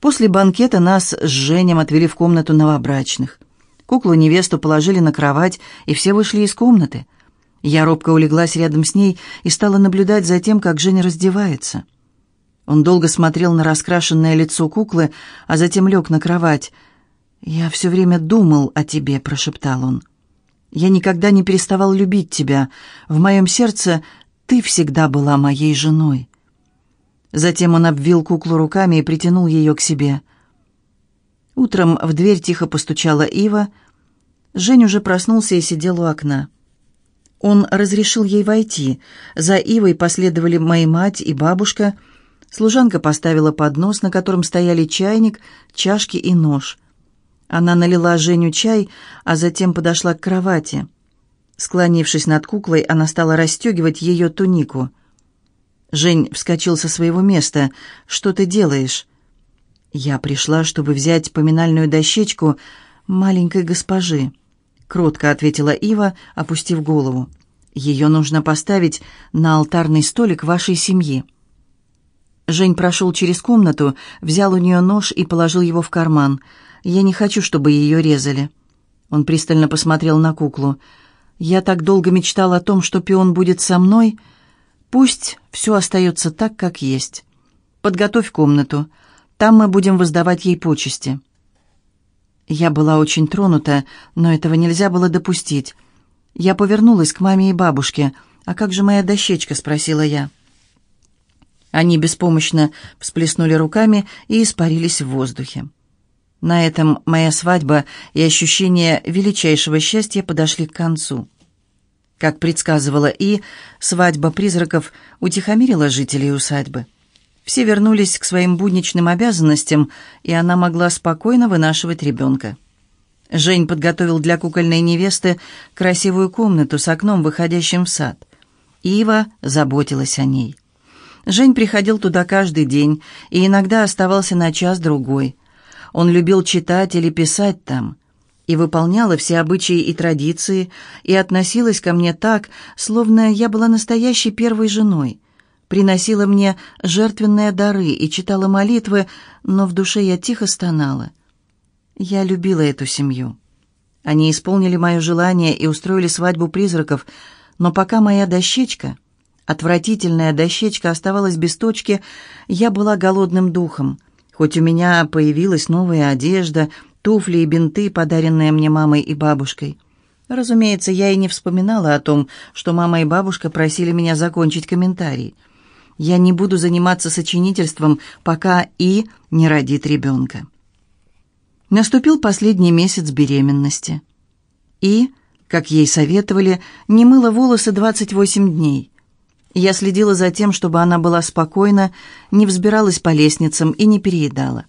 После банкета нас с Женем отвели в комнату новобрачных. Куклу-невесту положили на кровать, и все вышли из комнаты. Я робко улеглась рядом с ней и стала наблюдать за тем, как Женя раздевается. Он долго смотрел на раскрашенное лицо куклы, а затем лег на кровать. «Я все время думал о тебе», — прошептал он. «Я никогда не переставал любить тебя. В моем сердце ты всегда была моей женой». Затем он обвил куклу руками и притянул ее к себе. Утром в дверь тихо постучала Ива. Жень уже проснулся и сидел у окна. Он разрешил ей войти. За Ивой последовали мои мать и бабушка. Служанка поставила поднос, на котором стояли чайник, чашки и нож. Она налила Женю чай, а затем подошла к кровати. Склонившись над куклой, она стала расстегивать ее тунику. Жень вскочил со своего места. «Что ты делаешь?» «Я пришла, чтобы взять поминальную дощечку маленькой госпожи», — кротко ответила Ива, опустив голову. «Ее нужно поставить на алтарный столик вашей семьи». Жень прошел через комнату, взял у нее нож и положил его в карман. «Я не хочу, чтобы ее резали». Он пристально посмотрел на куклу. «Я так долго мечтал о том, что пион будет со мной», — Пусть все остается так, как есть. Подготовь комнату. Там мы будем воздавать ей почести». Я была очень тронута, но этого нельзя было допустить. Я повернулась к маме и бабушке. «А как же моя дощечка?» — спросила я. Они беспомощно всплеснули руками и испарились в воздухе. На этом моя свадьба и ощущение величайшего счастья подошли к концу. Как предсказывала И, свадьба призраков утихомирила жителей усадьбы. Все вернулись к своим будничным обязанностям, и она могла спокойно вынашивать ребенка. Жень подготовил для кукольной невесты красивую комнату с окном, выходящим в сад. Ива заботилась о ней. Жень приходил туда каждый день и иногда оставался на час-другой. Он любил читать или писать там и выполняла все обычаи и традиции, и относилась ко мне так, словно я была настоящей первой женой. Приносила мне жертвенные дары и читала молитвы, но в душе я тихо стонала. Я любила эту семью. Они исполнили мое желание и устроили свадьбу призраков, но пока моя дощечка, отвратительная дощечка, оставалась без точки, я была голодным духом. Хоть у меня появилась новая одежда — туфли и бинты, подаренные мне мамой и бабушкой. Разумеется, я и не вспоминала о том, что мама и бабушка просили меня закончить комментарий. Я не буду заниматься сочинительством, пока И не родит ребенка. Наступил последний месяц беременности. И, как ей советовали, не мыла волосы 28 дней. Я следила за тем, чтобы она была спокойна, не взбиралась по лестницам и не переедала.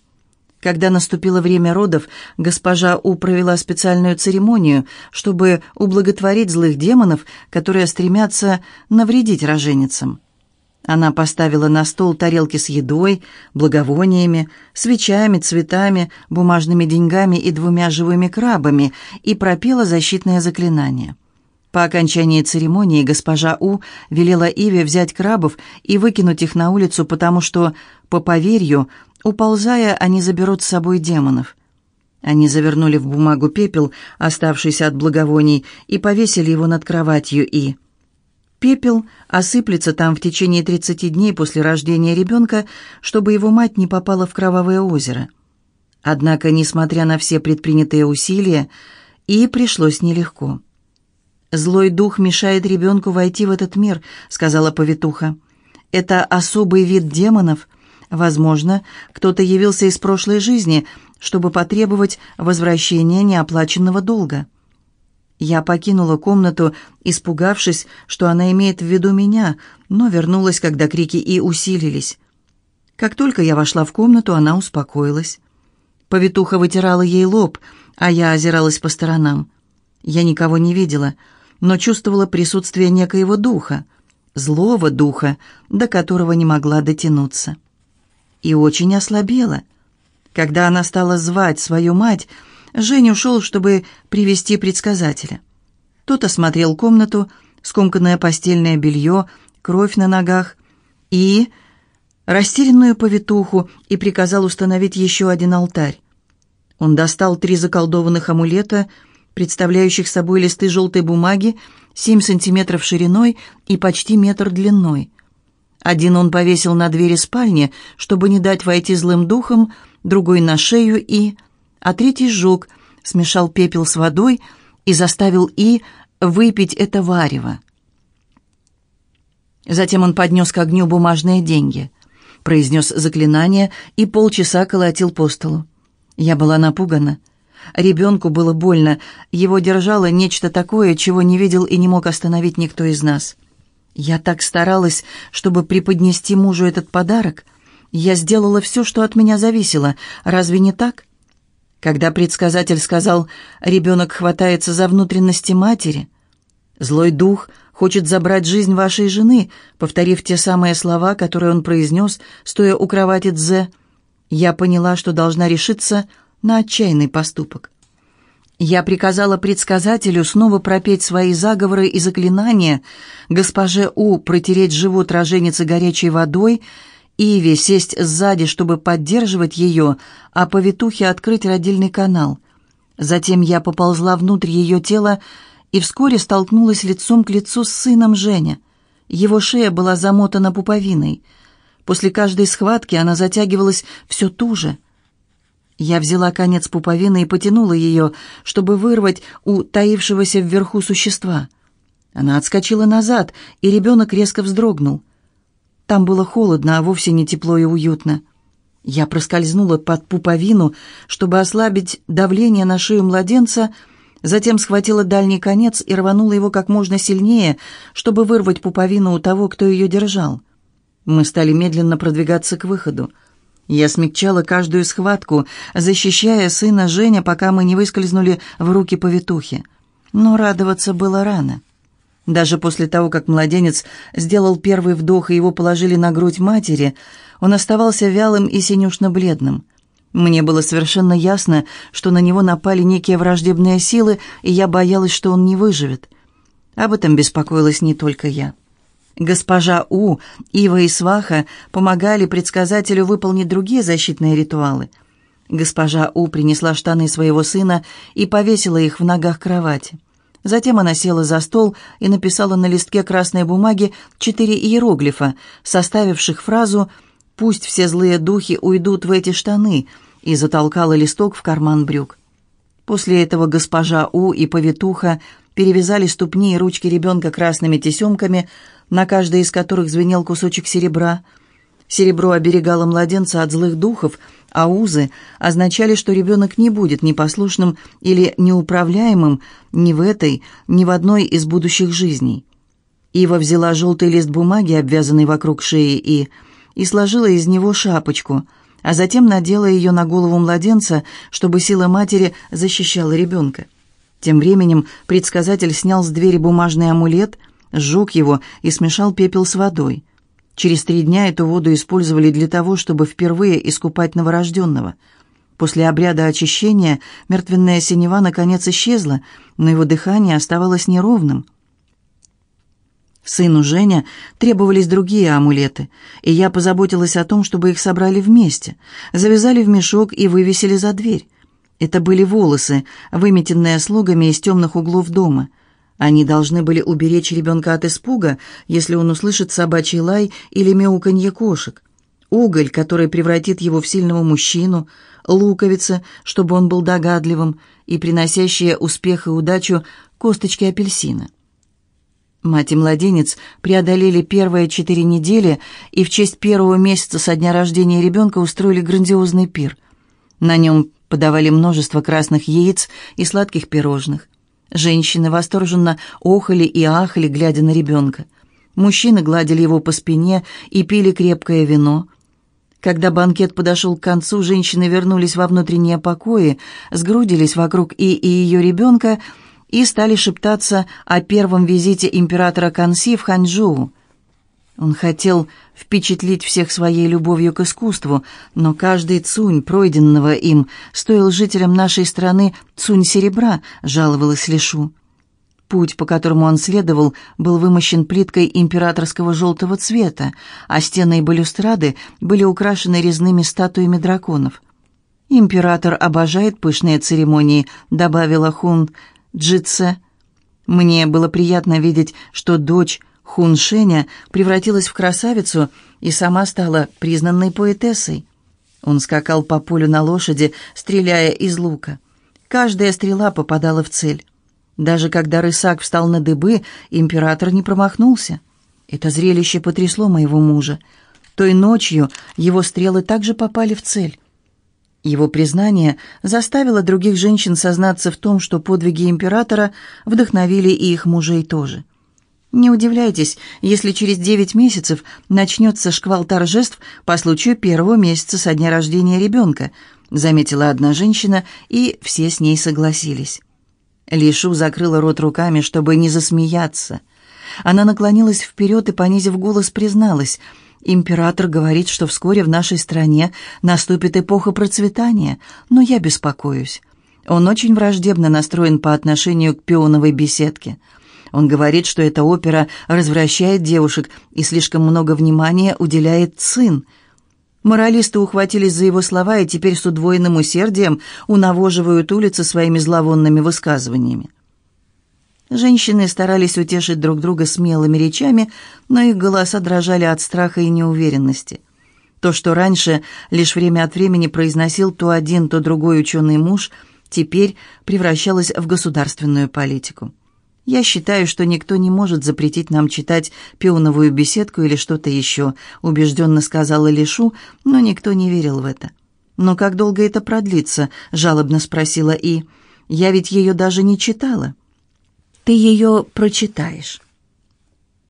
Когда наступило время родов, госпожа У провела специальную церемонию, чтобы ублаготворить злых демонов, которые стремятся навредить роженицам. Она поставила на стол тарелки с едой, благовониями, свечами, цветами, бумажными деньгами и двумя живыми крабами и пропела защитное заклинание. По окончании церемонии госпожа У велела Иве взять крабов и выкинуть их на улицу, потому что, по поверью, Уползая, они заберут с собой демонов. Они завернули в бумагу пепел, оставшийся от благовоний, и повесили его над кроватью И. Пепел осыплется там в течение 30 дней после рождения ребенка, чтобы его мать не попала в кровавое озеро. Однако, несмотря на все предпринятые усилия, И пришлось нелегко. «Злой дух мешает ребенку войти в этот мир», — сказала повитуха. «Это особый вид демонов — Возможно, кто-то явился из прошлой жизни, чтобы потребовать возвращения неоплаченного долга. Я покинула комнату, испугавшись, что она имеет в виду меня, но вернулась, когда крики и усилились. Как только я вошла в комнату, она успокоилась. Повитуха вытирала ей лоб, а я озиралась по сторонам. Я никого не видела, но чувствовала присутствие некоего духа, злого духа, до которого не могла дотянуться и очень ослабела. Когда она стала звать свою мать, Женя ушел, чтобы привести предсказателя. Тот осмотрел комнату, скомканное постельное белье, кровь на ногах и растерянную повитуху и приказал установить еще один алтарь. Он достал три заколдованных амулета, представляющих собой листы желтой бумаги, 7 сантиметров шириной и почти метр длиной. Один он повесил на двери спальни, чтобы не дать войти злым духом, другой на шею и... А третий сжег, смешал пепел с водой и заставил И выпить это варево. Затем он поднес к огню бумажные деньги, произнес заклинание и полчаса колотил по столу. Я была напугана. Ребенку было больно, его держало нечто такое, чего не видел и не мог остановить никто из нас. Я так старалась, чтобы преподнести мужу этот подарок. Я сделала все, что от меня зависело. Разве не так? Когда предсказатель сказал «ребенок хватается за внутренности матери», «злой дух хочет забрать жизнь вашей жены», повторив те самые слова, которые он произнес, стоя у кровати Дзе, я поняла, что должна решиться на отчаянный поступок. Я приказала предсказателю снова пропеть свои заговоры и заклинания, госпоже У протереть живот роженицы горячей водой, Иве сесть сзади, чтобы поддерживать ее, а повитухе открыть родильный канал. Затем я поползла внутрь ее тела и вскоре столкнулась лицом к лицу с сыном Женя. Его шея была замотана пуповиной. После каждой схватки она затягивалась все туже — я взяла конец пуповины и потянула ее, чтобы вырвать у таившегося вверху существа. Она отскочила назад, и ребенок резко вздрогнул. Там было холодно, а вовсе не тепло и уютно. Я проскользнула под пуповину, чтобы ослабить давление на шею младенца, затем схватила дальний конец и рванула его как можно сильнее, чтобы вырвать пуповину у того, кто ее держал. Мы стали медленно продвигаться к выходу. Я смягчала каждую схватку, защищая сына Женя, пока мы не выскользнули в руки повитухи. Но радоваться было рано. Даже после того, как младенец сделал первый вдох и его положили на грудь матери, он оставался вялым и синюшно-бледным. Мне было совершенно ясно, что на него напали некие враждебные силы, и я боялась, что он не выживет. Об этом беспокоилась не только я. Госпожа У, Ива и Сваха помогали предсказателю выполнить другие защитные ритуалы. Госпожа У принесла штаны своего сына и повесила их в ногах кровати. Затем она села за стол и написала на листке красной бумаги четыре иероглифа, составивших фразу «Пусть все злые духи уйдут в эти штаны», и затолкала листок в карман брюк. После этого госпожа У и повитуха перевязали ступни и ручки ребенка красными тесемками, на каждой из которых звенел кусочек серебра. Серебро оберегало младенца от злых духов, а узы означали, что ребенок не будет непослушным или неуправляемым ни в этой, ни в одной из будущих жизней. Ива взяла желтый лист бумаги, обвязанный вокруг шеи, и, и сложила из него шапочку, а затем надела ее на голову младенца, чтобы сила матери защищала ребенка. Тем временем предсказатель снял с двери бумажный амулет – сжег его и смешал пепел с водой. Через три дня эту воду использовали для того, чтобы впервые искупать новорожденного. После обряда очищения мертвенная синева наконец исчезла, но его дыхание оставалось неровным. Сыну Женя требовались другие амулеты, и я позаботилась о том, чтобы их собрали вместе, завязали в мешок и вывесили за дверь. Это были волосы, выметенные слугами из темных углов дома – они должны были уберечь ребенка от испуга, если он услышит собачий лай или мяуканье кошек. Уголь, который превратит его в сильного мужчину, луковица, чтобы он был догадливым, и приносящие успех и удачу косточки апельсина. Мать и младенец преодолели первые четыре недели и в честь первого месяца со дня рождения ребенка устроили грандиозный пир. На нем подавали множество красных яиц и сладких пирожных. Женщины восторженно охали и ахали, глядя на ребенка. Мужчины гладили его по спине и пили крепкое вино. Когда банкет подошел к концу, женщины вернулись во внутренние покои, сгрудились вокруг И и ее ребенка и стали шептаться о первом визите императора Канси в Ханчжоу. Он хотел впечатлить всех своей любовью к искусству, но каждый цунь, пройденного им, стоил жителям нашей страны цунь серебра, жаловалась Лишу. Путь, по которому он следовал, был вымощен плиткой императорского желтого цвета, а стены и балюстрады были украшены резными статуями драконов. «Император обожает пышные церемонии», — добавила Хун Джитсе. «Мне было приятно видеть, что дочь Хун Шеня превратилась в красавицу и сама стала признанной поэтессой». Он скакал по полю на лошади, стреляя из лука. Каждая стрела попадала в цель. Даже когда рысак встал на дыбы, император не промахнулся. Это зрелище потрясло моего мужа. Той ночью его стрелы также попали в цель. Его признание заставило других женщин сознаться в том, что подвиги императора вдохновили и их мужей тоже. Не удивляйтесь, если через девять месяцев начнется шквал торжеств по случаю первого месяца со дня рождения ребенка, заметила одна женщина, и все с ней согласились. Лишу закрыла рот руками, чтобы не засмеяться. Она наклонилась вперед и, понизив голос, призналась. «Император говорит, что вскоре в нашей стране наступит эпоха процветания, но я беспокоюсь. Он очень враждебно настроен по отношению к пионовой беседке. Он говорит, что эта опера развращает девушек и слишком много внимания уделяет сын. Моралисты ухватились за его слова и теперь с удвоенным усердием унавоживают улицы своими зловонными высказываниями. Женщины старались утешить друг друга смелыми речами, но их голоса дрожали от страха и неуверенности. То, что раньше лишь время от времени произносил то один, то другой ученый муж, теперь превращалось в государственную политику. Я считаю, что никто не может запретить нам читать пионовую беседку или что-то еще», — убежденно сказала Лишу, но никто не верил в это. «Но как долго это продлится?» — жалобно спросила И. «Я ведь ее даже не читала». «Ты ее прочитаешь».